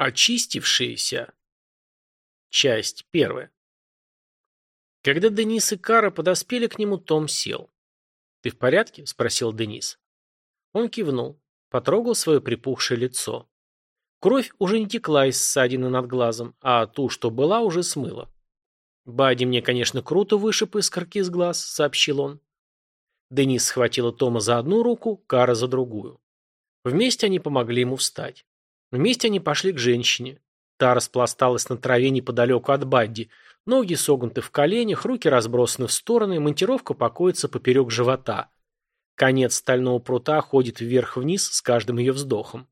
Очистившиеся. Часть первая. Когда Денис и Кара подоспели к нему, Том сел. «Ты в порядке?» – спросил Денис. Он кивнул, потрогал свое припухшее лицо. Кровь уже не текла из ссадины над глазом, а ту, что была, уже смыла. «Бади мне, конечно, круто вышиб искорки из глаз», – сообщил он. Денис схватила Тома за одну руку, Кара за другую. Вместе они помогли ему встать. Вместе они пошли к женщине. Та распласталась на траве неподалеку от Бадди. Ноги согнуты в коленях, руки разбросаны в стороны, монтировка покоится поперек живота. Конец стального прута ходит вверх-вниз с каждым ее вздохом.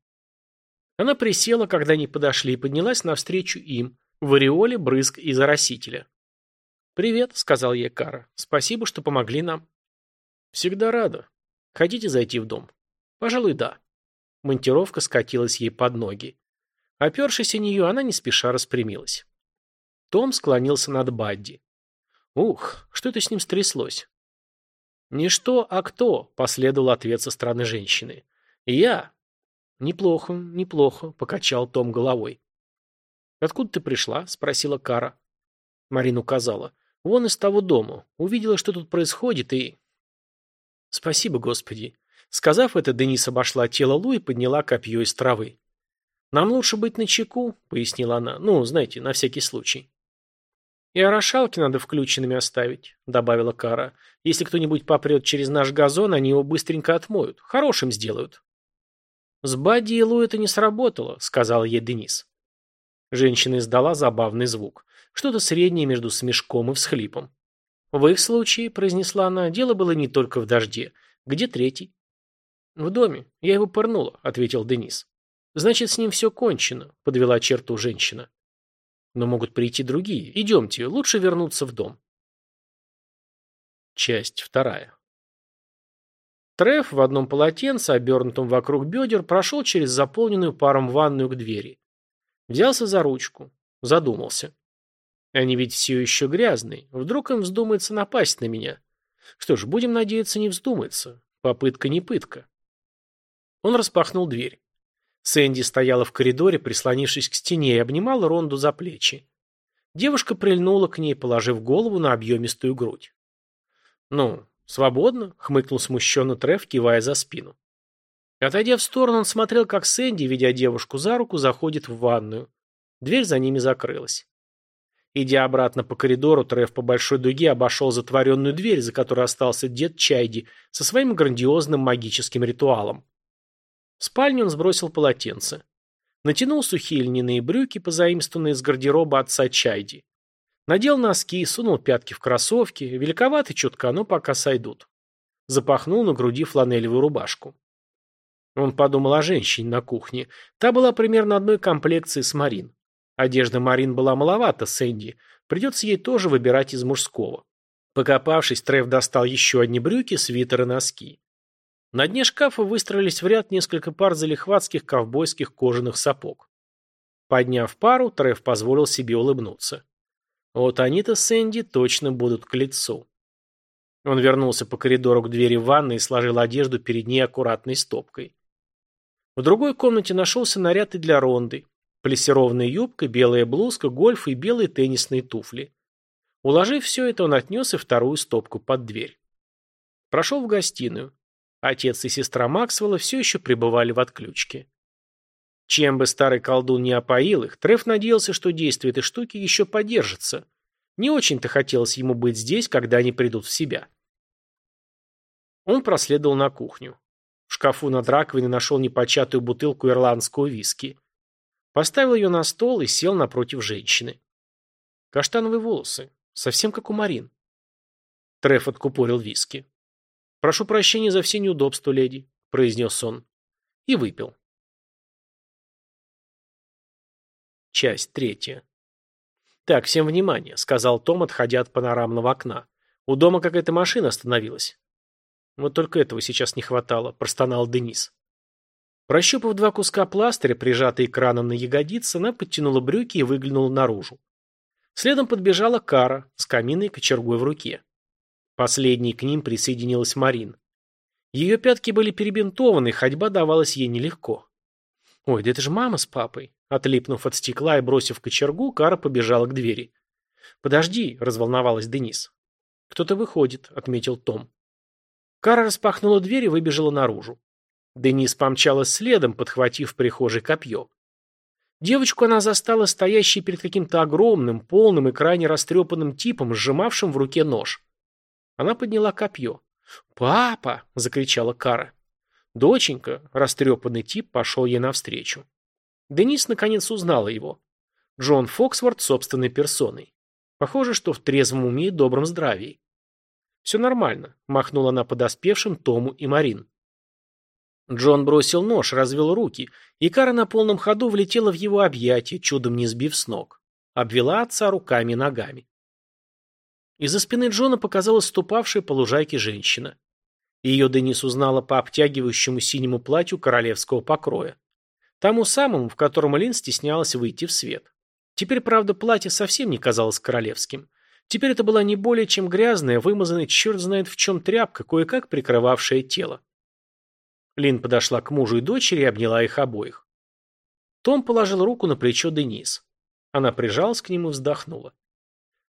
Она присела, когда они подошли, и поднялась навстречу им, в ореоле брызг из оросителя. «Привет», — сказал ей Кара. «Спасибо, что помогли нам». «Всегда рада. Хотите зайти в дом?» «Пожалуй, да». Монтировка скатилась ей под ноги. Опершись о нее, она не спеша распрямилась. Том склонился над Бадди. «Ух, что это с ним стряслось?» «Не что, а кто?» – последовал ответ со стороны женщины. «Я». «Неплохо, неплохо», – покачал Том головой. «Откуда ты пришла?» – спросила Кара. Марина указала. «Вон из того дома. Увидела, что тут происходит, и...» «Спасибо, Господи. Сказав это, Денис обошла тело Лу и подняла копье из травы. «Нам лучше быть начеку», — пояснила она. «Ну, знаете, на всякий случай». «И орошалки надо включенными оставить», — добавила Кара. «Если кто-нибудь попрет через наш газон, они его быстренько отмоют. Хорошим сделают». «С Бадди и Лу это не сработало», — сказал ей Денис. Женщина издала забавный звук. Что-то среднее между смешком и всхлипом. «В их случае», — произнесла она, — «дело было не только в дожде. Где третий?» «В доме. Я его пырнула», — ответил Денис. «Значит, с ним все кончено», — подвела черту женщина. «Но могут прийти другие. Идемте, лучше вернуться в дом». Часть вторая. Треф в одном полотенце, обернутом вокруг бедер, прошел через заполненную паром ванную к двери. Взялся за ручку. Задумался. Они ведь все еще грязные. Вдруг им вздумается напасть на меня. Что ж, будем надеяться, не вздумается. Попытка не пытка. Он распахнул дверь. Сэнди стояла в коридоре, прислонившись к стене, и обнимала Ронду за плечи. Девушка прильнула к ней, положив голову на объемистую грудь. «Ну, свободно?» — хмыкнул смущенно Треф, кивая за спину. Отойдя в сторону, он смотрел, как Сэнди, ведя девушку за руку, заходит в ванную. Дверь за ними закрылась. Идя обратно по коридору, Треф по большой дуге обошел затворенную дверь, за которой остался дед Чайди со своим грандиозным магическим ритуалом. В спальню он сбросил полотенце. Натянул сухие льняные брюки, позаимствованные из гардероба отца Чайди. Надел носки, сунул пятки в кроссовки, великоваты чутка, но пока сойдут. Запахнул на груди фланелевую рубашку. Он подумал о женщине на кухне. Та была примерно одной комплекции с Марин. Одежда Марин была маловата Сэнди. Придется ей тоже выбирать из мужского. Покопавшись, Трев достал еще одни брюки, свитер и носки. На дне шкафа выстроились в ряд несколько пар залихватских ковбойских кожаных сапог. Подняв пару, Треф позволил себе улыбнуться. Вот они-то с Энди точно будут к лицу. Он вернулся по коридору к двери ванной и сложил одежду перед ней аккуратной стопкой. В другой комнате нашелся наряд и для Ронды. Плессированная юбка, белая блузка, гольф и белые теннисные туфли. Уложив все это, он отнес и вторую стопку под дверь. Прошел в гостиную. Отец и сестра Максвелла все еще пребывали в отключке. Чем бы старый колдун не опоил их, Треф надеялся, что действие этой штуки еще поддержится. Не очень-то хотелось ему быть здесь, когда они придут в себя. Он проследовал на кухню. В шкафу над раковиной нашел непочатую бутылку ирландского виски. Поставил ее на стол и сел напротив женщины. Каштановые волосы, совсем как у Марин. Треф откупорил виски. «Прошу прощения за все неудобства, леди», — произнес он. И выпил. Часть третья. «Так, всем внимание», — сказал Том, отходя от панорамного окна. «У дома какая-то машина остановилась». «Вот только этого сейчас не хватало», — простонал Денис. Прощупав два куска пластыря, прижатые краном на ягодицы, она подтянула брюки и выглянула наружу. Следом подбежала Кара с каминной кочергой в руке. Последней к ним присоединилась Марин. Ее пятки были перебинтованы, ходьба давалась ей нелегко. Ой, да это же мама с папой. Отлипнув от стекла и бросив кочергу, Кара побежала к двери. «Подожди», — разволновалась Денис. «Кто-то выходит», — отметил Том. Кара распахнула дверь и выбежала наружу. Денис помчалась следом, подхватив в прихожей копье. Девочку она застала стоящей перед каким-то огромным, полным и крайне растрепанным типом, сжимавшим в руке нож. Она подняла копье. «Папа!» — закричала Кара. Доченька, растрепанный тип, пошел ей навстречу. Денис наконец узнала его. Джон Фоксворт собственной персоной. Похоже, что в трезвом уме и добром здравии. «Все нормально», — махнула она подоспевшим Тому и Марин. Джон бросил нож, развел руки, и Кара на полном ходу влетела в его объятия, чудом не сбив с ног. Обвела отца руками и ногами. Из-за спины Джона показалась ступавшая по лужайке женщина. Ее Денис узнала по обтягивающему синему платью королевского покроя. Тому самому, в котором Лин стеснялась выйти в свет. Теперь, правда, платье совсем не казалось королевским. Теперь это была не более чем грязная, вымазанная черт знает в чем тряпка, кое-как прикрывавшая тело. Лин подошла к мужу и дочери и обняла их обоих. Том положил руку на плечо Денис. Она прижалась к нему и вздохнула.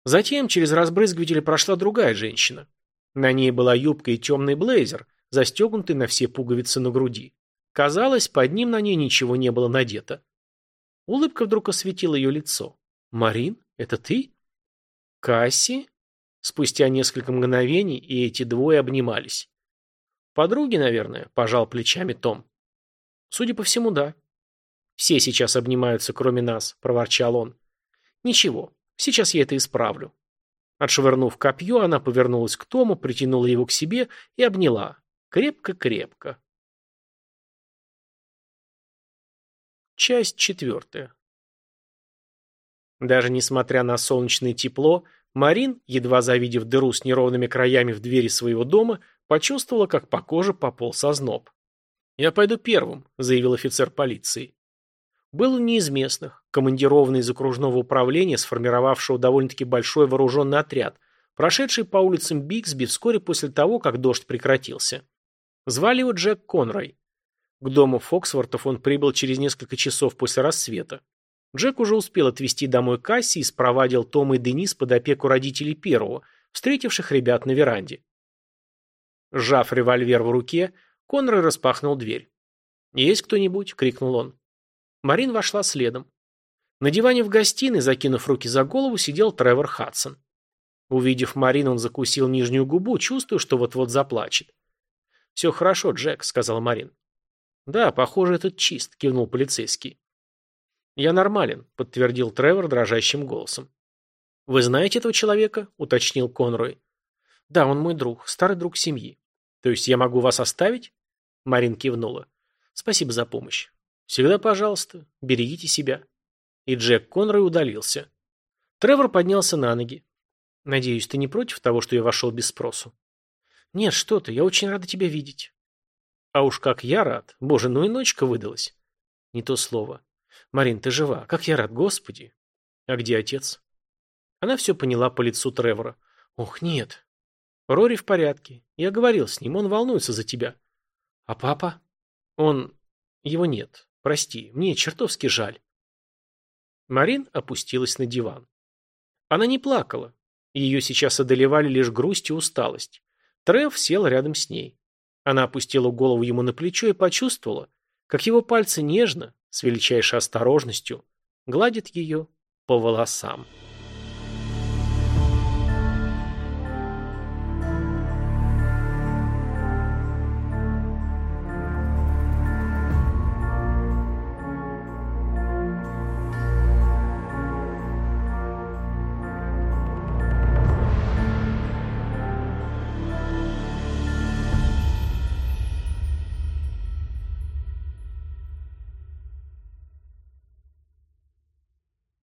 Затем через разбрызгиватель прошла другая женщина. На ней была юбка и темный блейзер, застегнутый на все пуговицы на груди. Казалось, под ним на ней ничего не было надето. Улыбка вдруг осветила ее лицо. «Марин, это ты?» «Касси?» Спустя несколько мгновений и эти двое обнимались. «Подруги, наверное», – пожал плечами Том. «Судя по всему, да». «Все сейчас обнимаются, кроме нас», – проворчал он. «Ничего, сейчас я это исправлю». Отшвырнув копье, она повернулась к Тому, притянула его к себе и обняла. Крепко-крепко. Часть четвертая. Даже несмотря на солнечное тепло, Марин, едва завидев дыру с неровными краями в двери своего дома, почувствовала, как по коже пополз озноб. «Я пойду первым», — заявил офицер полиции. Был не из местных, командированный из окружного управления, сформировавшего довольно-таки большой вооруженный отряд, прошедший по улицам Биксби вскоре после того, как дождь прекратился. Звали его Джек Конрой. К дому Фоксвортов он прибыл через несколько часов после рассвета. Джек уже успел отвезти домой Касси и спровадил Тома и Денис под опеку родителей первого, встретивших ребят на веранде. Сжав револьвер в руке, Конрой распахнул дверь. «Есть кто-нибудь?» — крикнул он. Марин вошла следом. На диване в гостиной, закинув руки за голову, сидел Тревор Хадсон. Увидев Марин, он закусил нижнюю губу, чувствуя, что вот-вот заплачет. «Все хорошо, Джек», — сказал Марин. «Да, похоже, этот чист», — кивнул полицейский. «Я нормален», — подтвердил Тревор дрожащим голосом. «Вы знаете этого человека?» — уточнил Конрой. «Да, он мой друг, старый друг семьи». «То есть я могу вас оставить?» Марин кивнула. «Спасибо за помощь. Всегда пожалуйста. Берегите себя. И Джек Конрой удалился. Тревор поднялся на ноги. Надеюсь, ты не против того, что я вошел без спросу? Нет, что ты, я очень рада тебя видеть. А уж как я рад. Боже, ну и ночка выдалась. Не то слово. Марин, ты жива. Как я рад, господи. А где отец? Она все поняла по лицу Тревора. Ох, нет. Рори в порядке. Я говорил с ним, он волнуется за тебя. А папа? Он... Его нет. Прости, мне чертовски жаль. Марин опустилась на диван. Она не плакала. Ее сейчас одолевали лишь грусть и усталость. Трев сел рядом с ней. Она опустила голову ему на плечо и почувствовала, как его пальцы нежно, с величайшей осторожностью, гладят ее по волосам.